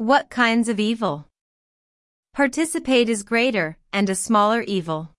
What kinds of evil? Participate is greater and a smaller evil.